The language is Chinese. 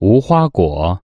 无花果。